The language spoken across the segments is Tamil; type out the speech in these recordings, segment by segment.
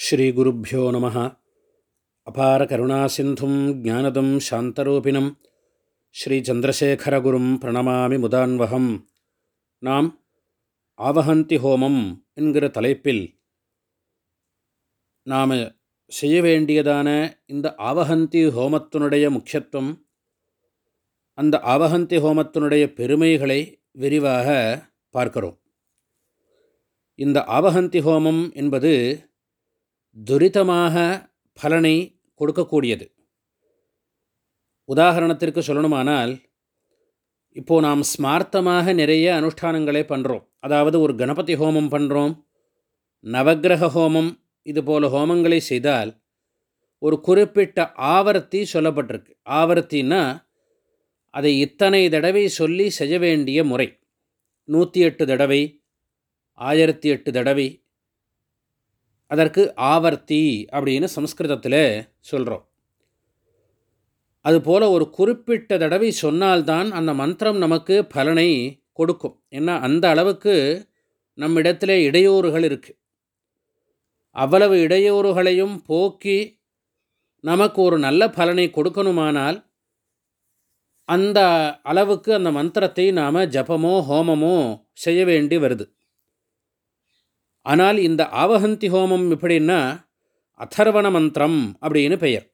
ஸ்ரீகுருப்போ நம. அபார கருணாசிந்தும் ஜானதம் சாந்தரூபிணம். ஸ்ரீச்சந்திரசேகரகுரும் பிரணமாமி முதான்வகம். நாம் ஆவஹந்தி ஹோமம் என்கிற தலைப்பில் நாம் செய்ய வேண்டியதான இந்த ஆவஹந்தி ஹோமத்தினுடைய முக்கியத்துவம் அந்த ஆவஹந்தி ஹோமத்தினுடைய பெருமைகளை விரிவாக பார்க்கிறோம். இந்த ஆவஹந்தி ஹோமம் என்பது துரிதமாக பலனை கொடுக்கக்கூடியது. உதாரணத்திற்கு சொல்லணுமானால் இப்போது நாம் ஸ்மார்த்தமாக நிறைய அனுஷ்டானங்களை பண்ணுறோம் அதாவது ஒரு கணபதி ஹோமம் பண்ணுறோம் நவகிரக ஹோமம் இது போல் ஹோமங்களை செய்தால் ஒரு குறிப்பிட்ட ஆவர்த்தி சொல்லப்பட்டிருக்கு. ஆவர்த்தின்னா அதை இத்தனை தடவை சொல்லி செய்ய வேண்டிய முறை. நூற்றி எட்டு தடவை ஆயிரத்தி எட்டு தடவை அதற்கு ஆவர்த்தி அப்படின்னு சம்ஸ்கிருதத்தில் சொல்கிறோம் அதுபோல் ஒரு குறிப்பிட்ட தடவை சொன்னால்தான் அந்த மந்திரம் நமக்கு பலனை கொடுக்கும். ஏன்னா அந்த அளவுக்கு நம்மிடத்தில் இடையூறுகள் இருக்குது அவ்வளவு இடையூறுகளையும் போக்கி நமக்கு ஒரு நல்ல பலனை கொடுக்கணுமானால் அந்த அளவுக்கு அந்த மந்திரத்தை நாம் ஜபமோ ஹோமமோ செய்ய வேண்டி வருது. ஆனால் இந்த ஆவகந்தி ஹோமம் எப்படின்னா அதர்வண மந்திரம் அப்படின்னு பெயர்.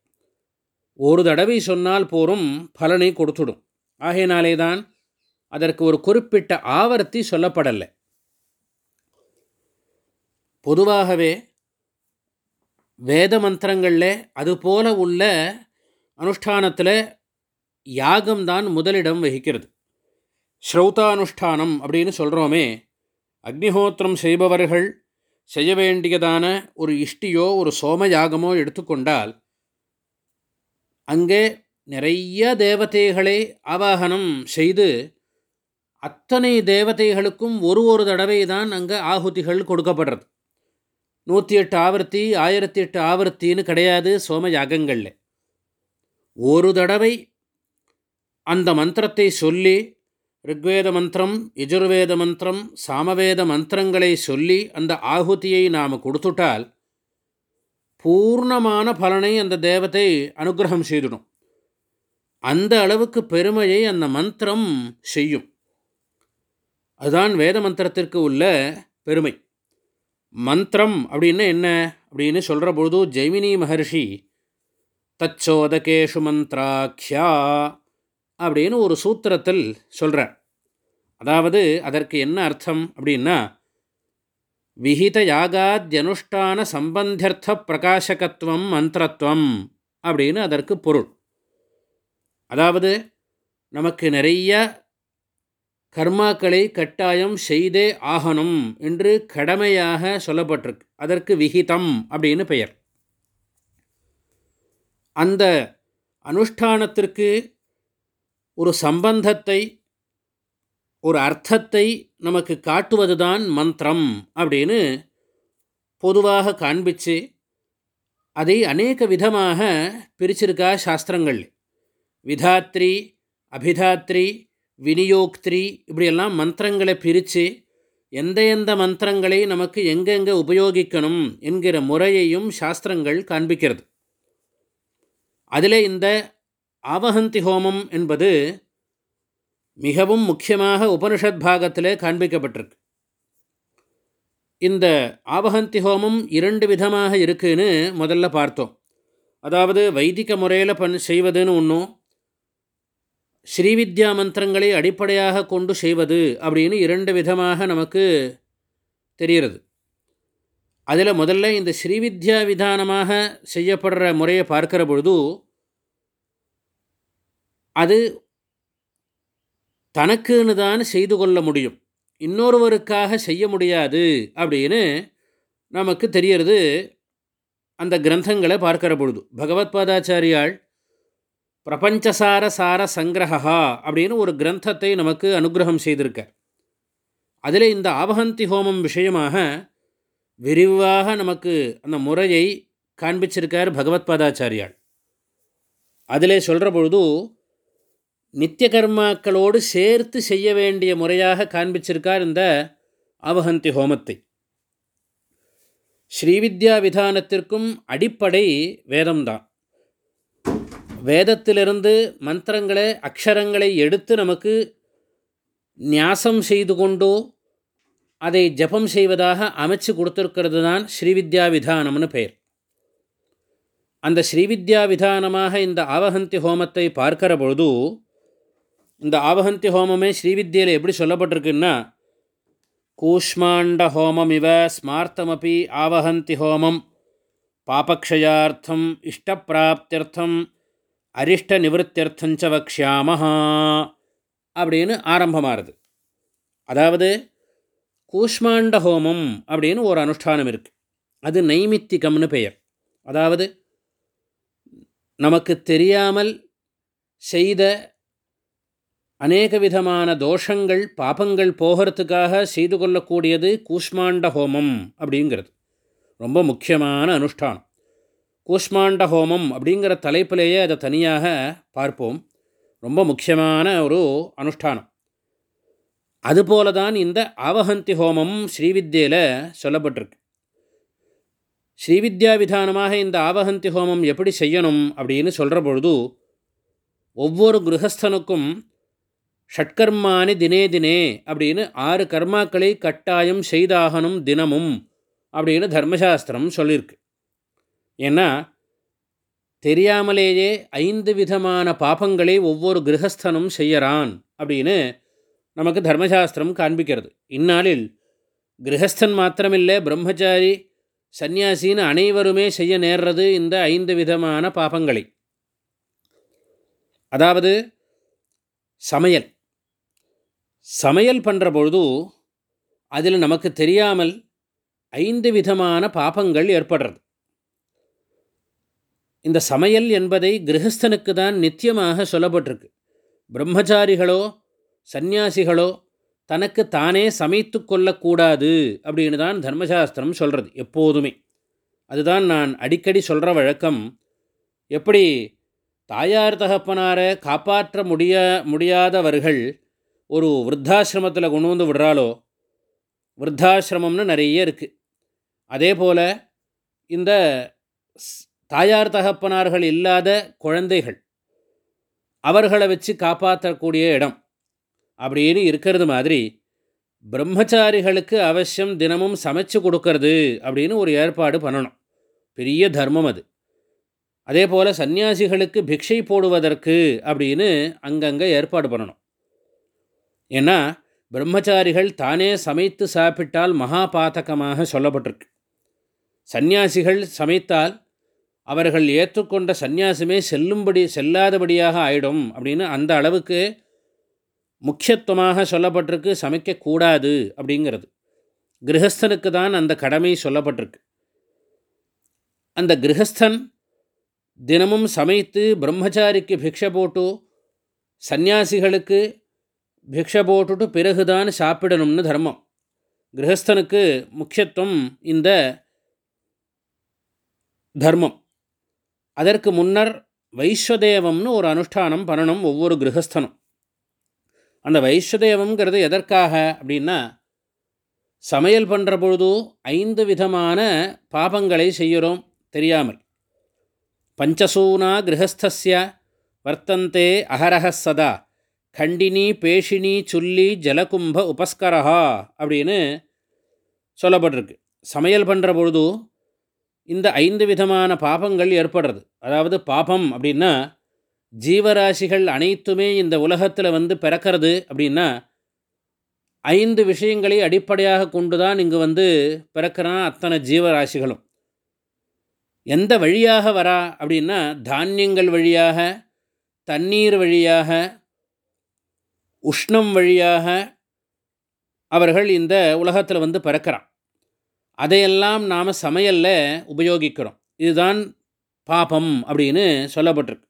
ஒரு தடவை சொன்னால் போரும் பலனை கொடுத்துடும். ஆகையினாலே தான் அதற்கு ஒரு குறிப்பிட்ட ஆவர்த்தி சொல்லப்படலை. பொதுவாகவே வேத மந்திரங்களில் அதுபோல உள்ள அனுஷ்டானத்தில் யாகம்தான் முதலிடம் வகிக்கிறது. ஸ்ரௌதானுஷ்டானம் அப்படின்னு சொல்கிறோமே அக்னிஹோத்திரம் செய்பவர்கள் செய்ய வேண்டியதான ஒரு இஷ்டியோ ஒரு சோம யாகமோ எடுத்துக்கொண்டால் அங்கே நிறைய தேவதைகளை ஆவாகனம் செய்து அத்தனை தேவதைகளுக்கும் ஒரு ஒரு தடவை தான் அங்கே ஆகுதிகள் கொடுக்கப்படுறது. நூற்றி எட்டு ஆவர்த்தி ஆயிரத்தி எட்டு ஆவர்த்தின்னு கிடையாது சோம யாகங்களில் ஒரு தடவை அந்த மந்திரத்தை சொல்லி ரிக்வேத மந்திரம் யஜுர்வேத மந்திரம் சாமவேத மந்திரங்களை சொல்லி அந்த ஆகுதியை நாம் கொடுத்துட்டால் பூர்ணமான பலனை அந்த தேவத்தை அனுகிரகம் செய்துடும். அந்த அளவுக்கு பெருமையை அந்த மந்திரம் செய்யும். அதுதான் வேத மந்திரத்திற்கு உள்ள பெருமை. மந்திரம் அப்படின்னு என்ன? அப்படின்னு சொல்கிற பொழுது ஜெய்மினி மகர்ஷி தச்சோதகேஷு மந்த்ராக்கியா அப்படின்னு ஒரு சூத்திரத்தில் சொல்கிறார் அதாவது அதற்கு என்ன அர்த்தம் அப்படின்னா விஹித யாகாத்யனுஷ்டான சம்பந்தியர்த்த பிரகாசகத்துவம் மந்திரத்துவம் அப்படின்னு அதற்கு பொருள். அதாவது நமக்கு நிறைய கர்மாக்களை கட்டாயம் செய்தே ஆகணும் என்று கடமையாக சொல்லப்பட்டிருக்கு. அதற்கு விகிதம் அப்படின்னு பெயர். அந்த அனுஷ்டானத்திற்கு ஒரு சம்பந்தத்தை ஒரு அர்த்தத்தை நமக்கு காட்டுவது தான் மந்திரம் அப்படின்னு பொதுவாக காண்பிச்சு அதை அநேக விதமாக பிரிச்சிருக்கா சாஸ்திரங்கள். விதாத்ரி அபிதாத்ரி விநியோக்திரி இப்படியெல்லாம் மந்திரங்களை பிரித்து எந்த எந்த மந்திரங்களை நமக்கு எங்கெங்கே உபயோகிக்கணும் என்கிற முறையையும் சாஸ்திரங்கள் காண்பிக்கிறது. அதில் இந்த ஆவகந்தி ஹோமம் என்பது மிகவும் முக்கியமாக உபனிஷத் பாகத்திலே காண்பிக்கப்பட்டிருக்கு. இந்த ஆவகந்தி ஹோமம் இரண்டு விதமாக இருக்குதுன்னு முதல்ல பார்த்தோம். அதாவது வைதிக முறையில் பண் செய்வதுன்னு ஒன்றும் ஸ்ரீவித்யா மந்திரங்களை அடிப்படையாக கொண்டு செய்வது அப்படின்னு இரண்டு விதமாக நமக்கு தெரிகிறது. அதில் முதல்ல இந்த ஸ்ரீவித்யா விதானமாக செய்யப்படுற முறையை பார்க்கிற பொழுது அது தனக்குன்னு தான் செய்து கொள்ள முடியும். இன்னொருவருக்காக செய்ய முடியாது அப்படின்னு நமக்கு தெரியறது அந்த கிரந்தங்களை பார்க்கிற பொழுது. பகவத் பாதாச்சாரியால் பிரபஞ்சசார சார சங்கிரகா அப்படின்னு ஒரு கிரந்தத்தை நமக்கு அனுகிரகம் செய்திருக்கார். அதில் இந்த ஆபகந்தி ஹோமம் விஷயமாக விரிவாக நமக்கு அந்த முறையை காண்பிச்சிருக்கார் பகவத் பாதாச்சாரியால். அதில் சொல்கிற பொழுது நித்திய கர்மாக்களோடு சேர்த்து செய்ய வேண்டிய முறையாக காண்பிச்சிருக்கார் இந்த அவஹந்தி ஹோமத்தை. ஸ்ரீவித்யா விதானத்திற்கும் அடிப்படை வேதம்தான். வேதத்திலிருந்து மந்திரங்களை அக்ஷரங்களை எடுத்து நமக்கு நியாசம் செய்து கொண்டோ அதை ஜபம் செய்வதாக அமைச்சு கொடுத்துருக்கிறது தான் ஸ்ரீவித்யா விதானம்னு பெயர். அந்த ஸ்ரீவித்யா விதானமாக இந்த ஆவகந்தி ஹோமத்தை பார்க்கிற பொழுது இந்த ஆவகந்தி ஹோமமே ஸ்ரீவித்யில் எப்படி சொல்லப்பட்டிருக்குன்னா கூஷ்மாண்ட ஹோமம் இவ ஸ்மார்த்தமபி ஆவகந்தி ஹோமம். பாபக்ஷயார்த்தம் இஷ்டப்பிராப்தியர்த்தம் அரிஷ்ட நிவத்தியர்த்தஞ்ச வக்ஷாமஹா அப்படின்னு ஆரம்பமாகுது அதாவது கூஷ்மாண்ட ஹோமம் அப்படின்னு ஒரு அனுஷ்டானம் இருக்குது அது நைமித்திகம்னு பெயர். அதாவது நமக்கு தெரியாமல் செய்த அநேக விதமான தோஷங்கள் பாபங்கள் போகிறதுக்காக செய்து கொள்ளக்கூடியது கூஷ்மாண்ட ஹோமம் அப்படிங்கிறது. ரொம்ப முக்கியமான அனுஷ்டானம். கூஷ்மாண்ட ஹோமம் அப்படிங்கிற தலைப்பிலேயே அதை தனியாக பார்ப்போம். ரொம்ப முக்கியமான ஒரு அனுஷ்டானம். அதுபோல தான் இந்த அவஹந்தி ஹோமம் ஸ்ரீவித்யில் சொல்லப்பட்டிருக்கு. ஸ்ரீவித்யா விதானமாக இந்த ஆவகந்தி ஹோமம் எப்படி செய்யணும் அப்படின்னு சொல்கிற பொழுது ஒவ்வொரு கிரகஸ்தனுக்கும் ஷட்கர்மானி தினே தினே அப்படின்னு ஆறு கர்மாக்களை கட்டாயம் செய்தாகணும் தினமும் அப்படின்னு தர்மசாஸ்திரம் சொல்லியிருக்கு. ஏன்னா தெரியாமலேயே ஐந்து விதமான பாபங்களை ஒவ்வொரு கிரகஸ்தனும் செய்யறான் அப்படின்னு நமக்கு தர்மசாஸ்திரம் காண்பிக்கிறது. இந்நாளில் கிரகஸ்தன் மாத்திரமில்லை பிரம்மச்சாரி சந்நியாசின்னு அனைவருமே செய்ய நேர்றது இந்த ஐந்து விதமான பாபங்களை. அதாவது சமையல். சமையல் பண்ணுற பொழுது அதில் நமக்கு தெரியாமல் ஐந்து விதமான பாபங்கள் ஏற்படுறது. இந்த சமையல் என்பதை கிரகஸ்தனுக்கு தான் நித்தியமாக சொல்லப்பட்டிருக்கு. பிரம்மச்சாரிகளோ சந்நியாசிகளோ தனக்கு தானே சமைத்து கொள்ளக்கூடாது அப்படின்னு தான் தர்மசாஸ்திரம் சொல்கிறது எப்போதுமே. அதுதான் நான் அடிக்கடி சொல்கிற வழக்கம். எப்படி தாயார் தகப்பனாரை காப்பாற்ற முடிய முடியாதவர்கள் ஒரு விருத்தாசிரமத்தில் கொண்டு வந்து விடுறாலோ விருத்தாசிரமம்னு நிறைய இருக்குது அதே போல் இந்த தாயார் தகப்பனார்கள் இல்லாத குழந்தைகள் அவர்களை வச்சு காப்பாற்றக்கூடிய இடம் அப்படின்னு இருக்கிறது மாதிரி பிரம்மச்சாரிகளுக்கு அவசியம் தினமும் சமைச்சு கொடுக்கறது அப்படின்னு ஒரு ஏற்பாடு பண்ணணும். பெரிய தர்மம் அது. அதே போல் சந்நியாசிகளுக்கு பிக்ஷை போடுவதற்கு அப்படின்னு அங்கங்கே ஏற்பாடு பண்ணணும். ஏன்னா பிரம்மச்சாரிகள் தானே சமைத்து சாப்பிட்டால் மகாபாதகமாக சொல்லப்பட்டிருக்கு. சந்நியாசிகள் சமைத்தால் அவர்கள் ஏற்றுக்கொண்ட சந்நியாசமே செல்லும்படி செல்லாதபடியாக ஆயிடும் அப்படின்னு அந்த அளவுக்கு முக்கியத்துவமாக சொல்லப்பட்டிருக்கு சமைக்கக்கூடாது அப்படிங்கிறது. கிரகஸ்தனுக்கு தான் அந்த கடமை சொல்லப்பட்டிருக்கு. அந்த கிரகஸ்தன் தினமும் சமைத்து பிரம்மச்சாரிக்கு பிக்ஷை போட்டு சந்நியாசிகளுக்கு பிக்ஷை போட்டுட்டு பிறகுதான் சாப்பிடணும்னு தர்மம். கிரகஸ்தனுக்கு முக்கியத்துவம் இந்த தர்மம். அதற்கு முன்னர் வைஸ்வதேவம்னு ஒரு அனுஷ்டானம் பண்ணணும் ஒவ்வொரு கிரகஸ்தனும். அந்த வைஸ்வதேவம்ங்கிறது எதற்காக அப்படின்னா சமையல் பண்ணுற பொழுது ஐந்து விதமான பாபங்களை செய்கிறோம் தெரியாமல். பஞ்சசூனா கிரகஸ்திய வர்த்தந்தே அகரஹ சதா. கண்டினி பேஷினி சுல்லி ஜலகும்ப உபஸ்கரஹா அப்படின்னு சொல்லப்பட்டிருக்கு. சமையல் பண்ணுற பொழுது இந்த ஐந்து விதமான பாபங்கள் ஏற்படுறது. அதாவது பாபம் அப்படின்னா ஜீவராசிகள் அனைத்துமே இந்த உலகத்தில் வந்து பிறக்கிறது அப்படின்னா ஐந்து விஷயங்களை அடிப்படையாக கொண்டு தான் இங்கு வந்து பிறக்கிறான் அத்தனை ஜீவராசிகளும். எந்த வழியாக வரா அப்படின்னா தானியங்கள் வழியாக தண்ணீர் வழியாக உஷ்ணம் வழியாக அவர்கள் இந்த உலகத்தில் வந்து பிறக்கிறான். அதையெல்லாம் நாம் சமையலில் உபயோகிக்கிறோம். இதுதான் பாபம் அப்படின்னு சொல்லப்பட்டிருக்கு.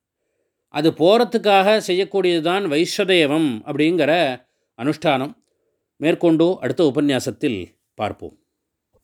அது போகிறதுக்காக செய்யக்கூடியது தான் வைஸ்வதேவம் அப்படிங்கிற அனுஷ்டானம். மேற்கொண்டு அடுத்த உபன்யாசத்தில் பார்ப்போம்.